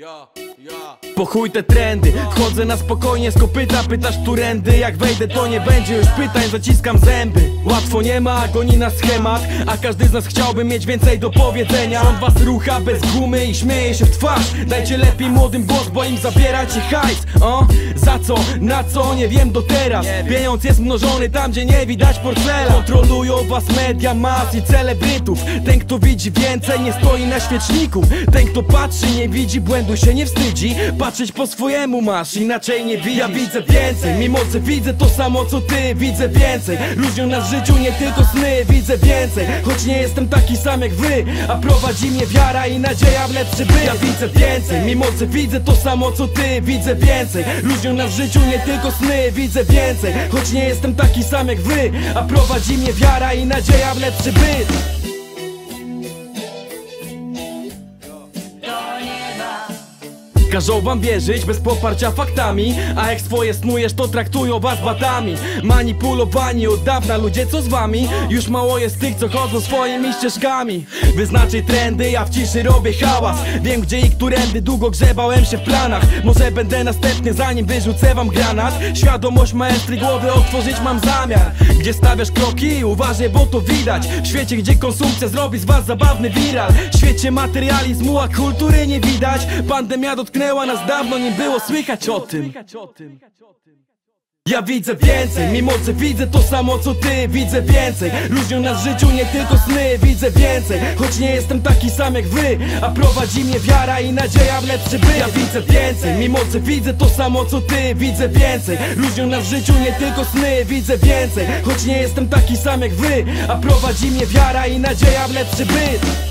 Ja, ja. Po chuj te trendy Chodzę na spokojnie z kopyta Pytasz którędy? Jak wejdę to nie będzie już pytań Zaciskam zęby. Łatwo nie ma agonii na schemat A każdy z nas chciałby mieć więcej do powiedzenia. On was rucha bez gumy i śmieje się w twarz. Dajcie lepiej młodym głos Bo im zabieracie hajs o? Za co? Na co? Nie wiem do teraz. Pieniądz jest mnożony tam gdzie nie widać portfela. Kontrolują was media, mas i celebrytów. Ten kto widzi więcej nie stoi na świeczniku. Ten kto patrzy nie widzi błędu się nie wstydzi Patrzeć po swojemu masz inaczej nie widzisz Ja widzę więcej mimo że widzę to samo co ty Widzę więcej. Różnią nas w życiu nie tylko sny Widzę więcej. Choć nie jestem taki sam jak wy A prowadzi mnie wiara i nadzieja w lepszy byt. Ja widzę więcej mimo że widzę to samo co ty Widzę więcej. Różnią nas w życiu nie tylko sny Widzę więcej. Choć nie jestem taki sam jak wy A prowadzi mnie wiara i nadzieja w lepszy byt Każą wam wierzyć bez poparcia faktami A jak swoje snujesz to traktują was batami. Manipulowani od dawna ludzie co z wami? Już mało jest tych co chodzą swoimi ścieżkami. Wyznaczaj trendy, ja w ciszy robię hałas. Wiem gdzie i którędy długo grzebałem się w planach. Może będę następny zanim wyrzucę wam granat. Świadomość maestry głowy otworzyć mam zamiar. Gdzie stawiasz kroki? Uważaj bo to widać. W świecie gdzie konsumpcja zrobi z was zabawny viral. W świecie materializmu a kultury nie widać. Pandemia dotknęła nas dawno, nie było słychać o tym. Ja widzę więcej, mimo że widzę to samo co ty Widzę więcej, różnią nas w życiu nie tylko sny Widzę więcej, choć nie jestem taki sam jak wy A prowadzi mnie wiara i nadzieja w lepszy byt Ja widzę więcej, mimo że widzę to samo co ty Widzę więcej, różnią nas w życiu nie tylko sny Widzę więcej, choć nie jestem taki sam jak wy A prowadzi mnie wiara i nadzieja w lepszy byt